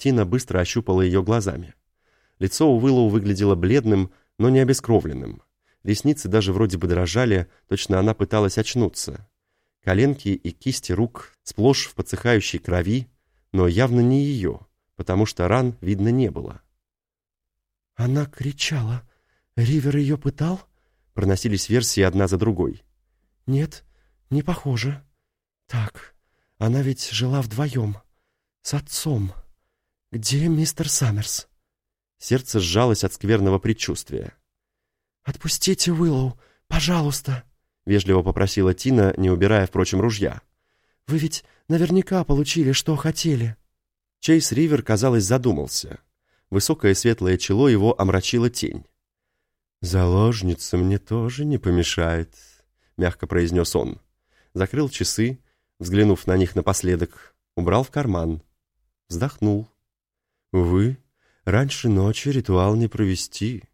Тина быстро ощупала ее глазами. Лицо у Уиллоу выглядело бледным, но не обескровленным. Ресницы даже вроде бы дрожали, точно она пыталась очнуться. Коленки и кисти рук сплошь в подсыхающей крови, но явно не ее потому что ран видно не было.
«Она кричала. Ривер ее пытал?»
Проносились версии одна за другой.
«Нет, не похоже. Так, она ведь жила вдвоем. С отцом. Где мистер Саммерс?»
Сердце сжалось от скверного предчувствия.
«Отпустите Уиллоу, пожалуйста!» — вежливо попросила Тина, не убирая, впрочем, ружья. «Вы ведь наверняка получили, что хотели».
Чейз Ривер, казалось, задумался. Высокое светлое чело его омрачила тень. «Заложница мне тоже не помешает», — мягко произнес он. Закрыл часы, взглянув на них напоследок, убрал в карман. Вздохнул. «Увы, раньше ночи ритуал не провести.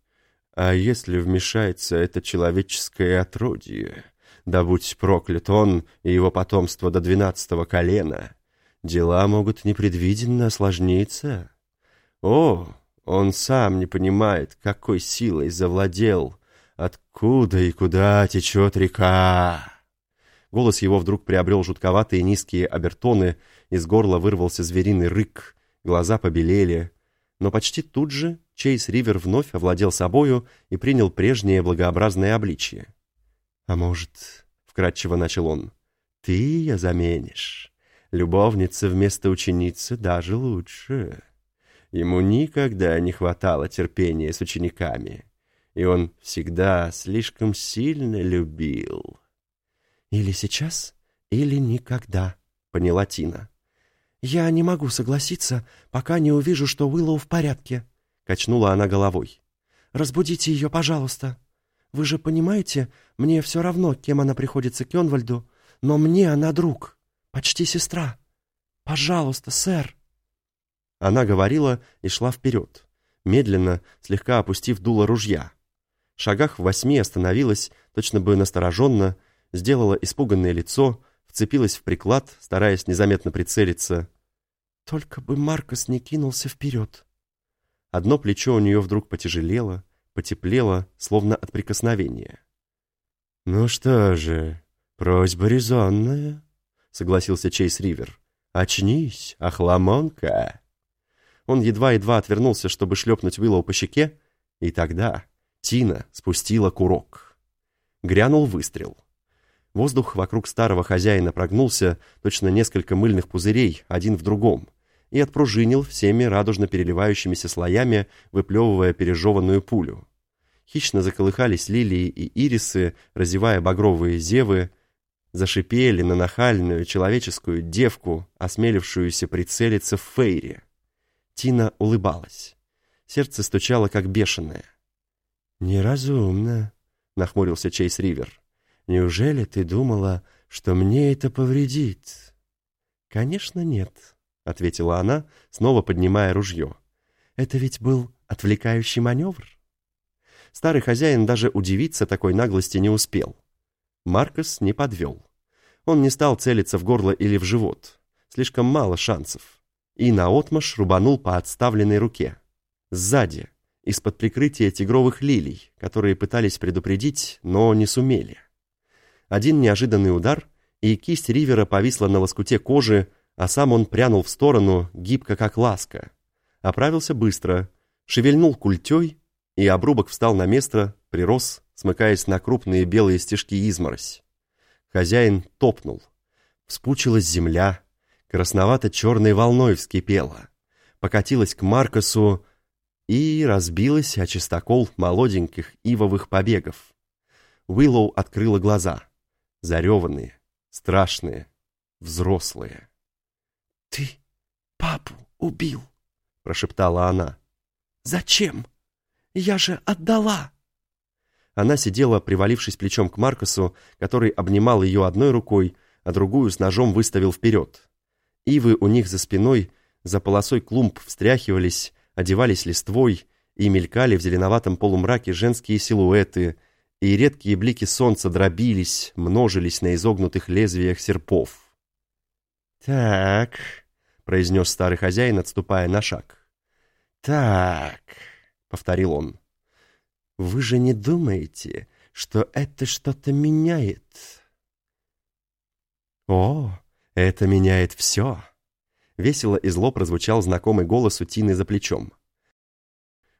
А если вмешается это человеческое отродье, да будь проклят он и его потомство до двенадцатого колена, дела могут непредвиденно осложниться. О, он сам не понимает, какой силой завладел, откуда и куда течет река. Голос его вдруг приобрел жутковатые низкие обертоны, из горла вырвался звериный рык, глаза побелели. Но почти тут же Чейз Ривер вновь овладел собою и принял прежнее благообразное обличие. «А может, — вкратчиво начал он, — ты ее заменишь?» Любовница вместо ученицы даже лучше. Ему никогда не хватало терпения с учениками, и он всегда слишком сильно любил.
«Или сейчас, или никогда», — поняла Тина. «Я не могу согласиться, пока не увижу, что Уиллоу в порядке», — качнула она головой. «Разбудите ее, пожалуйста. Вы же понимаете, мне все равно, кем она приходится Кенвальду, но мне она друг». Почти сестра. Пожалуйста, сэр.
Она говорила и шла вперед, медленно, слегка опустив дуло ружья. В шагах в восьми остановилась, точно бы настороженно, сделала испуганное лицо, вцепилась в приклад, стараясь незаметно прицелиться.
Только бы Маркос не кинулся вперед.
Одно плечо у нее вдруг потяжелело, потеплело, словно от прикосновения. «Ну что же, просьба резонная», согласился Чейз Ривер. «Очнись, охламонка!» Он едва-едва отвернулся, чтобы шлепнуть Уиллоу по щеке, и тогда Тина спустила курок. Грянул выстрел. Воздух вокруг старого хозяина прогнулся, точно несколько мыльных пузырей, один в другом, и отпружинил всеми радужно переливающимися слоями, выплевывая пережеванную пулю. Хищно заколыхались лилии и ирисы, разевая багровые зевы, зашипели на нахальную человеческую девку, осмелившуюся прицелиться в Фейре. Тина улыбалась. Сердце стучало, как бешеное. «Неразумно», — нахмурился Чейз Ривер. «Неужели ты думала, что мне это повредит?» «Конечно, нет», — ответила она, снова поднимая ружье. «Это ведь был отвлекающий маневр». Старый хозяин даже удивиться такой наглости не успел. Маркос не подвел. Он не стал целиться в горло или в живот. Слишком мало шансов. И наотмашь рубанул по отставленной руке. Сзади, из-под прикрытия тигровых лилий, которые пытались предупредить, но не сумели. Один неожиданный удар, и кисть Ривера повисла на лоскуте кожи, а сам он прянул в сторону, гибко как ласка. Оправился быстро, шевельнул культей, и обрубок встал на место, прирос, смыкаясь на крупные белые стежки изморозь. Хозяин топнул. Вспучилась земля, красновато-черной волной вскипела, покатилась к Маркосу и разбилась о чистокол молоденьких ивовых побегов. Уиллоу открыла глаза, зареванные, страшные, взрослые.
«Ты папу убил!»
— прошептала она.
«Зачем? Я же отдала!»
Она сидела, привалившись плечом к Маркосу, который обнимал ее одной рукой, а другую с ножом выставил вперед. Ивы у них за спиной, за полосой клумб встряхивались, одевались листвой и мелькали в зеленоватом полумраке женские силуэты, и редкие блики солнца дробились, множились на изогнутых лезвиях серпов.
«Так», —
произнес старый хозяин, отступая на шаг.
«Так», —
повторил он.
Вы же не думаете, что это что-то меняет?
О, это меняет все. Весело и зло прозвучал знакомый голос у Тины за плечом.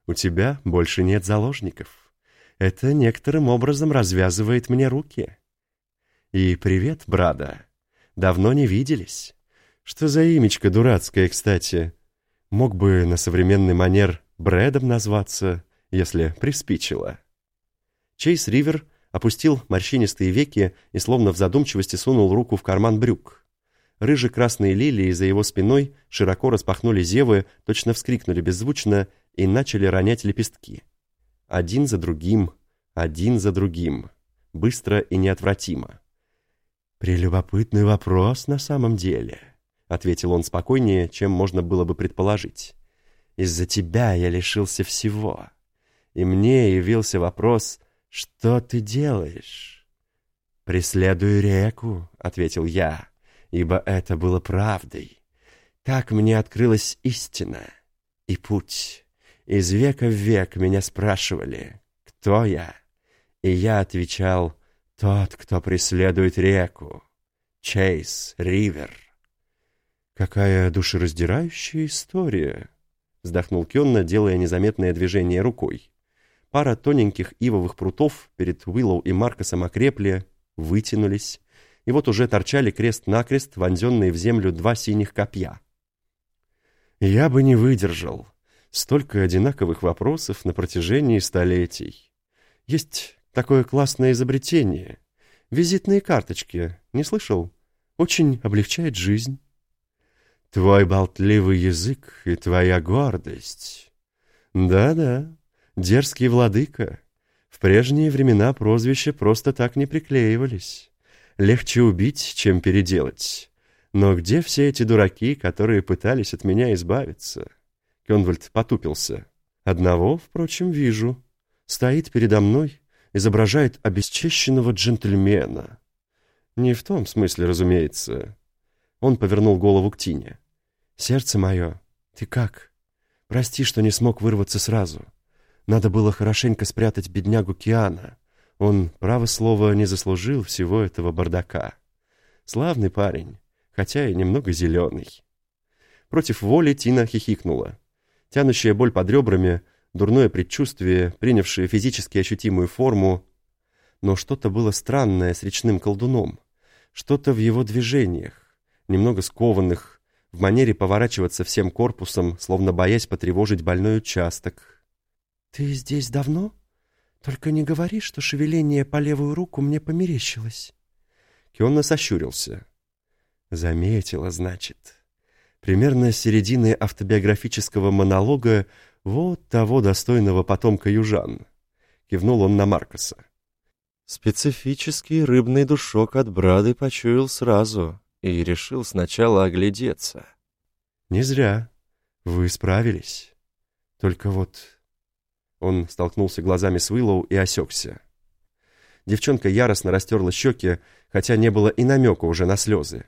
У тебя больше нет заложников. Это некоторым образом развязывает мне руки. И привет, брада. Давно не виделись. Что за имечко дурацкое, кстати? Мог бы на современный манер Брэдом назваться, если приспичило. Чейз Ривер опустил морщинистые веки и словно в задумчивости сунул руку в карман брюк. Рыже-красные лилии за его спиной широко распахнули зевы, точно вскрикнули беззвучно и начали ронять лепестки. Один за другим, один за другим, быстро и неотвратимо. «Прелюбопытный вопрос на самом деле», — ответил он спокойнее, чем можно было бы предположить. «Из-за тебя я лишился всего и мне явился вопрос «Что ты делаешь?» «Преследую реку», — ответил я, ибо это было правдой. Так мне открылась истина и путь. Из века в век меня спрашивали, кто я, и я отвечал «Тот, кто преследует реку, Чейз Ривер». «Какая душераздирающая история!» — вздохнул Кенна, делая незаметное движение рукой. Пара тоненьких ивовых прутов перед Уиллоу и Маркосом окрепли, вытянулись, и вот уже торчали крест-накрест, вонзенные в землю два синих копья. Я бы не выдержал. Столько одинаковых вопросов на протяжении столетий. Есть такое классное изобретение. Визитные карточки. Не слышал? Очень облегчает жизнь. Твой болтливый язык и твоя гордость. Да-да, Дерзкий владыка. В прежние времена прозвища просто так не приклеивались. Легче убить, чем переделать. Но где все эти дураки, которые пытались от меня избавиться? Кенвальд потупился. Одного, впрочем, вижу. Стоит передо мной, изображает обесчещенного джентльмена. Не в том смысле, разумеется. Он повернул голову к Тине. «Сердце мое, ты как? Прости, что не смог вырваться сразу. Надо было хорошенько спрятать беднягу Киана. Он, право слово, не заслужил всего этого бардака. Славный парень, хотя и немного зеленый. Против воли Тина хихикнула. Тянущая боль под ребрами, дурное предчувствие, принявшее физически ощутимую форму. Но что-то было странное с речным колдуном. Что-то в его движениях, немного скованных, в манере поворачиваться всем корпусом, словно боясь потревожить больной участок, «Ты здесь давно? Только не говори, что шевеление по левую руку мне померещилось». Кионна сощурился. «Заметила, значит. Примерно с середины автобиографического монолога вот того достойного потомка южан». Кивнул он на Маркоса.
Специфический рыбный душок от брады почуял сразу и решил сначала оглядеться.
«Не зря. Вы справились. Только вот он столкнулся глазами с Уиллоу и осекся. Девчонка яростно растерла щеки, хотя не было и намека уже на слезы.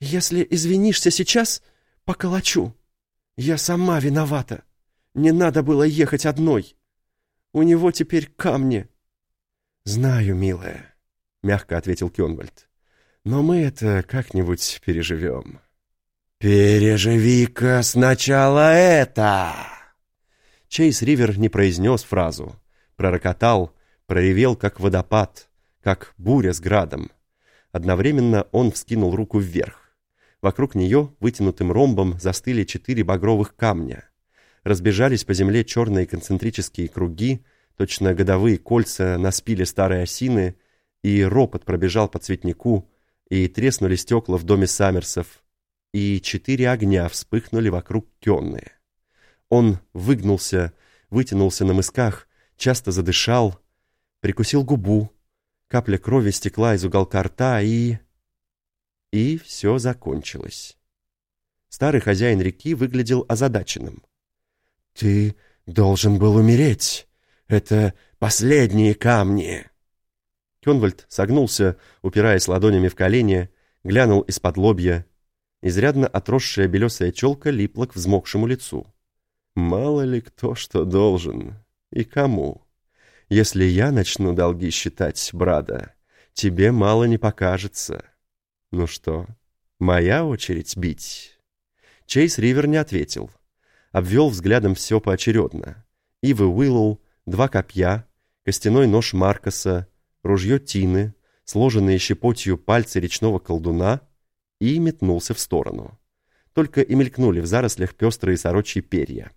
«Если извинишься сейчас, поколочу. Я сама виновата. Не надо было ехать одной. У него теперь камни». «Знаю, милая», — мягко ответил Кёнвальд. «Но мы это как-нибудь переживем». «Переживи-ка сначала это!» Чейз Ривер не произнес фразу, пророкотал, проревел, как водопад, как буря с градом. Одновременно он вскинул руку вверх. Вокруг нее вытянутым ромбом застыли четыре багровых камня. Разбежались по земле черные концентрические круги, точно годовые кольца на спиле старой осины, и ропот пробежал по цветнику, и треснули стекла в доме Саммерсов, и четыре огня вспыхнули вокруг Кенны. Он выгнулся, вытянулся на мысках, часто задышал, прикусил губу, капля крови стекла из уголка рта, и... И все закончилось. Старый хозяин реки выглядел озадаченным.
«Ты должен был умереть. Это последние камни!»
Кенвальд согнулся, упираясь ладонями в колени, глянул из-под лобья. Изрядно отросшая белесая челка липла к взмокшему лицу. «Мало ли кто что должен. И кому? Если я начну долги считать, брада, тебе мало не покажется. Ну что, моя очередь бить?» Чейз Ривер не ответил. Обвел взглядом все поочередно. Ивы Уиллоу, два копья, костяной нож Маркоса, ружье Тины, сложенные щепотью пальцы речного колдуна и метнулся в сторону. Только и мелькнули в зарослях пестрые сорочьи перья.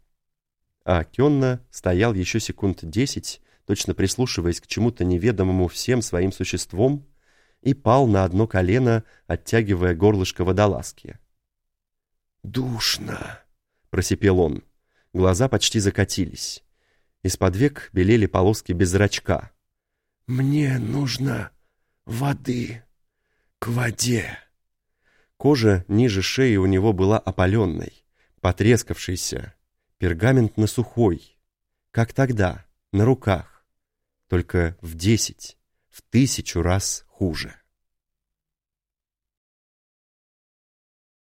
А Кенна стоял еще секунд десять, точно прислушиваясь к чему-то неведомому всем своим существом, и пал на одно колено, оттягивая горлышко водолазки.
«Душно!»
— просипел он. Глаза почти закатились. Из-под век белели полоски без зрачка.
«Мне нужно воды. К воде».
Кожа ниже шеи у него была опаленной, потрескавшейся, пергаментно-сухой, как тогда, на руках, только в десять, в тысячу раз хуже.